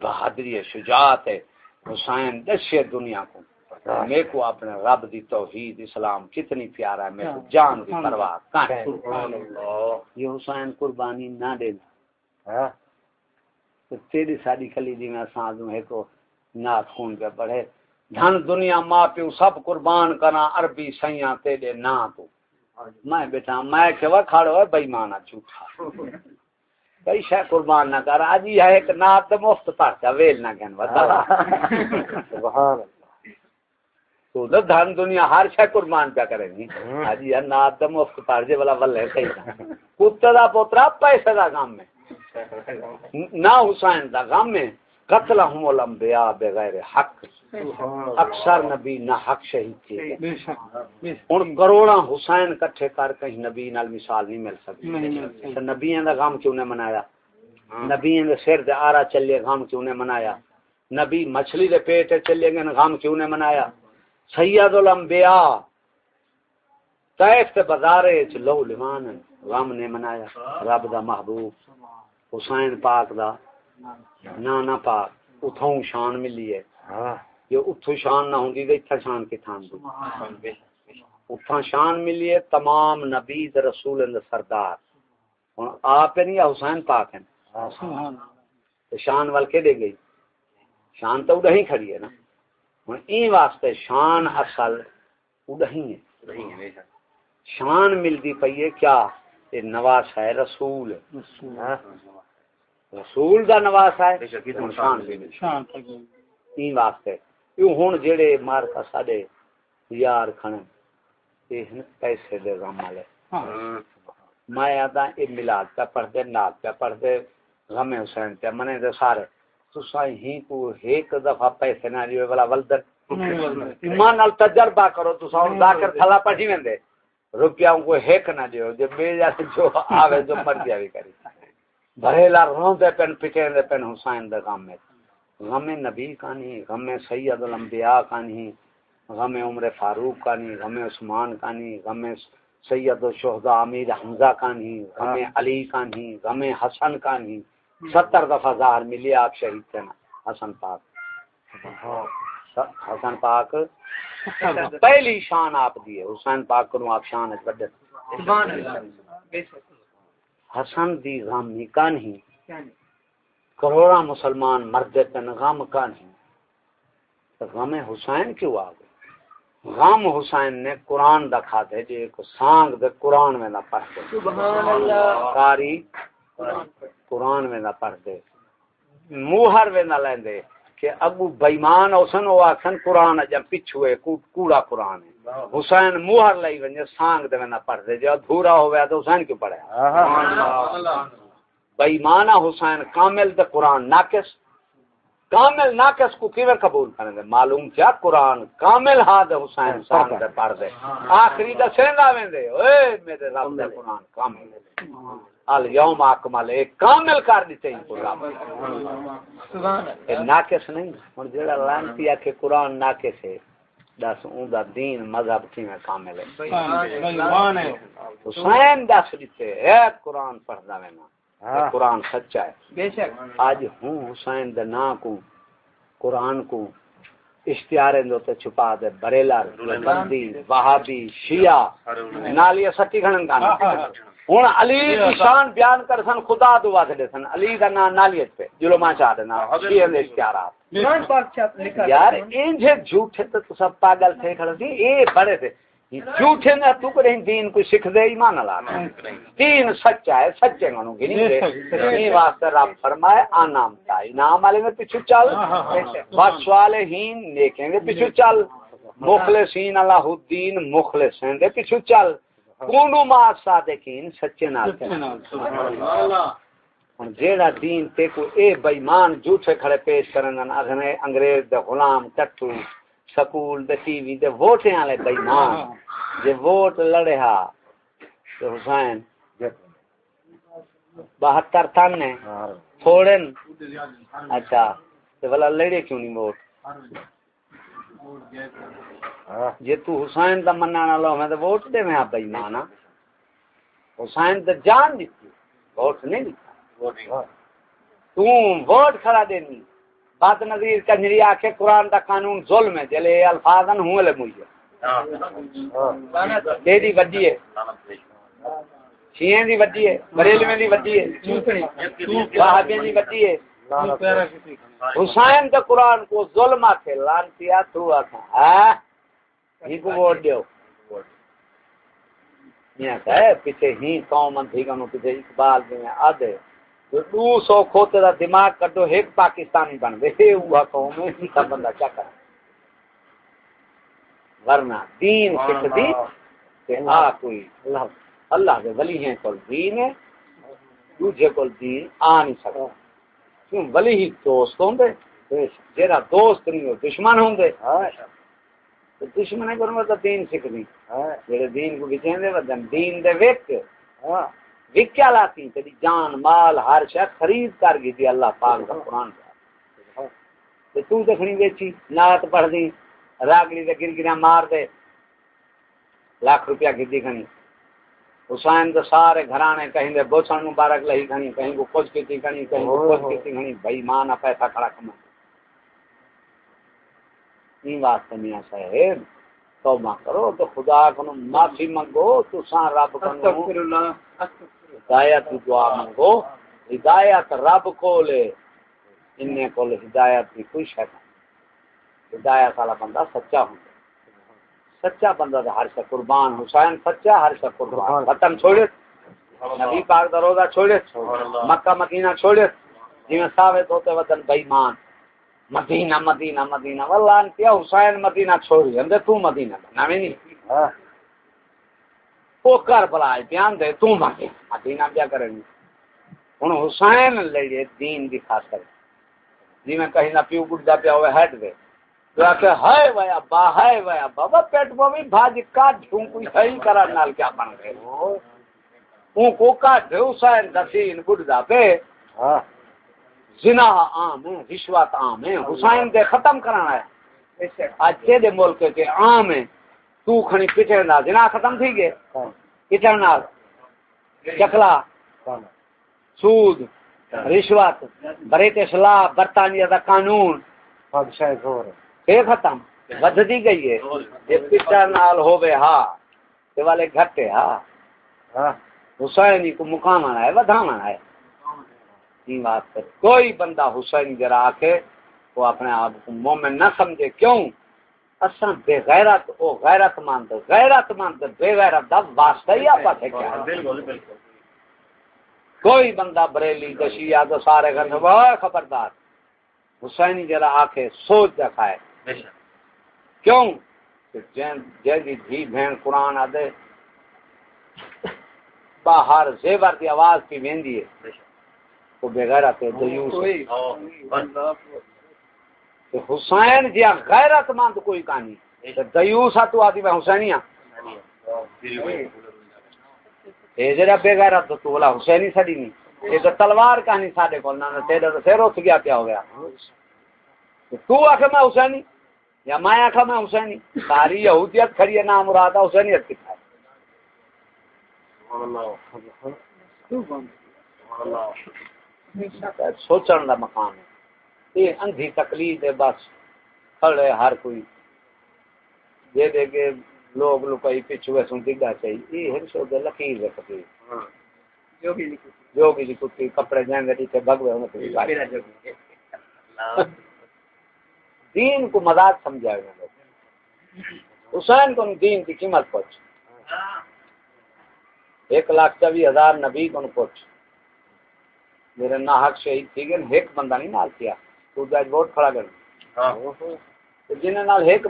بہادری ہے شجاعت ہے۔ حسین دشے دنیا کو۔ میں کو اپنے رب دی توحید اسلام کتنی پیارا ہے میں کو جان دی پرواہ۔ یہ حسین قربانی نہ دینا۔ ہاں؟ تیری ساری کلی دی میں سانزوں ہے کو نات خون پہ پڑھے۔ دھن دنیا ماں پیو سب قربان کرا عربی سیاں تیرے نا تو۔ میں بیٹا میں کہ وہ کھڑو ہے بے مانا جھوٹا۔ کئی شے قربان نہ کر اج یہ ایک نات مفت پڑھتا ویل نہ کہن ودا سبحان تو نہ دھن دنیا ہر شے قربان پہ کرے گی اج یہ نات مفت پڑھ جے والا ولے صحیح کتے دا پوترا پیسے دا کام میں نہ حسین دا غم میں قتل ہم الانبیاء بغیر حق اکثر نبی نہ حق شہید تھے ہن کروڑا حسین کٹھے کر کہیں نبی نال مثال نہیں مل سکتی. نبیوں دا غم کیوں نے منایا؟ نبیوں دے سر دے آرا چلے غم کیوں نے منایا؟ نبی مچھلی دے پیٹ چلے گئے غم کیوں نے منایا؟ سید الانبیاء طیف تے بازارے چ لو غم نے منایا رب دا محبوب حسین پاک دا پاک اتھوں شان ملی ہے یہ شان نہ ہوندی تے اتھا شان کی تھان دی اتھا شان ملی ہے تمام نبی تے رسول سردار ہن آپ نہیں حسین پاک ہیں شان ول کے دے گئی شان تو اڑہی کھڑی ہے نا ہن این واسطے شان اصل اڑہی ہے شان ملدی پئی ہے کیا یہ نواز ہے رسول رسول دا نواز ہے شان این واسطے۔ یوں ہن جڑے مار کا ساڈے یار کھن اے پیسے دے غم والے۔ میں آتا اے میلاد پہ پڑھ دے نال پہ پڑھ دے غم حسین پہ منے دے سارے۔ تو سائیں ہی کو ایک دفعہ پیسے نہ دیو والا ولدر ایمان نال تجربہ کرو تو ساؤں ذاکر تھلا پڑھی ویندے۔ روپیہ کو ہیک نہ دیو جو بے جا جو آوے جو مرضی آوے کری۔ بھریلا روندے پن پٹے پن حسین دے غم میں۔ غم نبی کا نہیں غم سید الانبیاء کا نہیں غم عمر فاروق کا نہیں غم عثمان کا نہیں غم سید الشہداء امیر حمزہ کا نہیں غم علی کا نہیں غم حسن کا نہیں ستر دفعہ ظاہر ملی آپ شہید تھے نا حسن پاک۔ حسن پاک پہلی شان آپ دیے حسین پاک کروں آپ شان ہے حسن دی غم ہی کا نہیں۔ کروڑا مسلمان مرد پن غم کا نہیں۔ غم حسین کیوں آ گئے؟ غم حسین نے قرآن دکھا دے جی ایک سانگ دے قرآن میں نہ پڑھ دے۔ کاری قرآن میں نہ پڑھ دے۔ موہر میں نہ لین دے کہ ابو بیمان اوسن او آکھن قرآن جب پچھو ہے کوڑا قرآن ہے۔ حسین موہر لئی ونجے سانگ دے نہ پڑھ دے جو ادھورا ہویا تو حسین کیوں پڑھے؟ بیمانہ حسین کامل دے قرآن ناقص۔ کامل ناقص کو کیویں قبول کریں دے معلوم کیا؟ قرآن کامل ہا دے حسین سانگ دے پڑھ دے آخری دا سیندا ویندے اے میرے رب دے قرآن کامل۔ الیوم اکمل ایک کامل کر دیتے ہیں قرآن۔ ناقص نہیں ہن جڑا لانتی کہ قرآن ناقص ہے۔ دس اون دا دین مذہب کیویں کامل ہے۔ حسین دس دیتے ہے۔ قرآن پڑھدا میں نا قرآن سچا ہے۔ بے شک۔ آج ہوں حسین دے نا کو قرآن کو اشتہار تے چھپا دے بریلا بندی وہابی شیعہ نالیہ سٹی گھنن گانا۔ ہوں علی کی شان بیان کر سن خدا دعا دے سن۔ علی دا نام نالیت پہ جلوما چاہ دینا۔ شیعہ دے اشتہارات یار انجھے جھوٹے تو سب پاگل تھے کھڑے تھے۔ اے بڑے تھے جھوٹے نہ تو کریں دین کو سکھ دے ایمان اللہ دین سچا ہے سچے منو گی نہیں دے واسطے رب فرمائے آنام تا۔ انعام والے میں پیچھے چل۔ بخش والے ہین نیکیں گے پیچھے چل۔ مخلصین اللہ الدین مخلصین دے پیچھے چل۔ کونو ما صادقین سچے نال ہن جیڑا دین تے کو اے بے ایمان جھوٹے کھڑے پیش کرن اگنے انگریز دے غلام ٹٹو سکول دے ٹی وی دے ووٹیں والے بے ایمان جے ووٹ لڑے ہا تے حسین بہتر تن نے تھوڑے اچھا تے والا لڑے کیوں نہیں ووٹ؟ جی تو حسین دا مننا نہ لو میں تے ووٹ دے میں آپ ایمان ہاں حسین تے جان دتی ووٹ نہیں دتا۔ تو ووٹ کھڑا دینی بات نظیر کنجری آکھے قرآن دا قانون ظلم ہے جلے الفاظن ہوں لے مجھے۔ دے دی وڈی ہے؟ شیئیں دی وڈی ہے بریلویں دی وڈی ہے وہابیاں دی وڈی ہے۔ حسین کے قرآن کو ظلم آتے لانتیا تو آتا ہی کو ووٹ دیو۔ میاں کہے پیچھے ہی قوم تھی کنو پیچھے اقبال دے آدھے۔ جو دو سو کھوتے دا دماغ کٹو ایک پاکستانی بن گئے۔ ہوا قوم ہے سب بندہ کیا کرا ورنہ دین سکھ دی کہ آ کوئی اللہ اللہ کے ولی ہیں کل دین ہے دوجے کل دین آ نہیں سکتا۔ کیوں؟ ولی ہی دوست ہوں دے جیرا دوست نہیں ہو دشمن ہوں دے تو دشمن ہے تو دین سکھ دی جیرے دین کو بچیں دے ودن دین دے ویک کیا لاتی تیری جان مال ہر شے خرید کر گئی تھی اللہ پاک کا قرآن کا تو تو دکھنی بیچی نات پڑھ دی راگلی دے گر گریا مار دے لاکھ روپیہ کی دی کھنی۔ حسین تو سارے گھرانے کہیں دے بوچھن مبارک لہی کھنی کہیں کو کچھ کیتی کھنی کہیں کو کچھ کیتی کھنی بھائی ماں نہ پیسہ کھڑا کما این واسطے میاں صاحب توبہ کرو تو خدا کو معافی منگو تو سان رب کو ہدایت دعا منگو۔ ہدایت رب کو لے ان کو ہدایت کی کوئی شک ہدایت والا بندہ سچا ہوں سچا بندہ ہر شا قربان حسین سچا ہر شا قربان۔ ختم چھوڑے نبی پاک دا روزہ چھوڑے مکہ مدینہ چھوڑے جی میں ثابت ہوتے وطن بےمان مدینہ مدینہ مدینہ۔ واللہ انتیا حسین مدینہ چھوڑی اندے تو مدینہ بنا میں نہیں۔ وہ کر بلا بیان دے تو مدینہ۔ مدینہ کیا کریں گے۔ ہن حسین لے دین دی خاطر۔ جی میں کہیں نہ پیو گڈا پیا ہوئے ہٹ دے۔ ہائے وے ابا ہائے وے ابا وہ پیٹ پو بھی بھاج کاٹ دوں کوئی صحیح کرا نال کیا بن گئے اون کو کاٹ دے حسین دسین گڈا پہ زنا عام ہے رشوت عام ہے حسین دے ختم کرانا ہے۔ اج دے ملک کے عام ہے تو کھنی پیچھے نہ زنا ختم تھی گئے۔ پیچھے نال۔ چکلا۔ سود۔ رشوت۔ بریٹش لا برطانیہ دا قانون۔ بادشاہ زور اے ختم ودھدی گئی ہے۔ یہ پیچھے نال ہوے ہاں تے والے گھٹے ہاں حسین کو مقام آنا ہے ودھانا ہے۔ یہ بات کر کوئی بندہ حسین جرا کے وہ اپنے آپ کو مومن نہ سمجھے۔ کیوں؟ اصلا بے غیرت او غیرت مند غیرت مند بے غیرت دا واسطہ ہی آپ ہے کیا؟ کوئی بندہ بریلی دشیا تو سارے گھر خبردار۔ حسین جرا آ کے سوچ رکھا ہے کیوں؟ جیدی دھی بہن قرآن آدھے باہر زیور دی آواز کی ویندی ہے۔ تو بغیرت ہے دیوس کہ حسین جیا غیرت مند کوئی کہانی۔ دیوس تو آدھی میں حسینی ہاں اے جڑا بے غیرت تو بولا حسینی سڑی نہیں۔ یہ تو تلوار کہانی ساڈے کول نہ تیرے تو سر اٹھ گیا کیا ہو گیا۔ تو آخ میں حسینی۔ یا میں آخا میں حسینی؟ ساری یہودیت کھڑی ہے نام مراد حسینیت کتنا ہے۔ سوچن کا مقام ہے۔ یہ اندھی تکلیف ہے بس کھڑے ہر کوئی۔ دے دے کے لوگ لکائی پچھو سن ڈگا چاہیے یہ ہے سو دے لکیر ہے تکلیف جو بھی کتی۔ کپڑے جائیں گے ٹھیک ہے۔ بھگوے ہونے دین کو مذاق سمجھا گیا لوگ۔ حسین کو دین کی قیمت پہنچ۔ ایک لاکھ چوبیس ہزار نبی کو پہنچ۔ میرے نہ حق شہید تھی گئے ایک بندہ نہیں نال کیا۔ تو ووٹ کھڑا کر۔ جنہیں نال ایک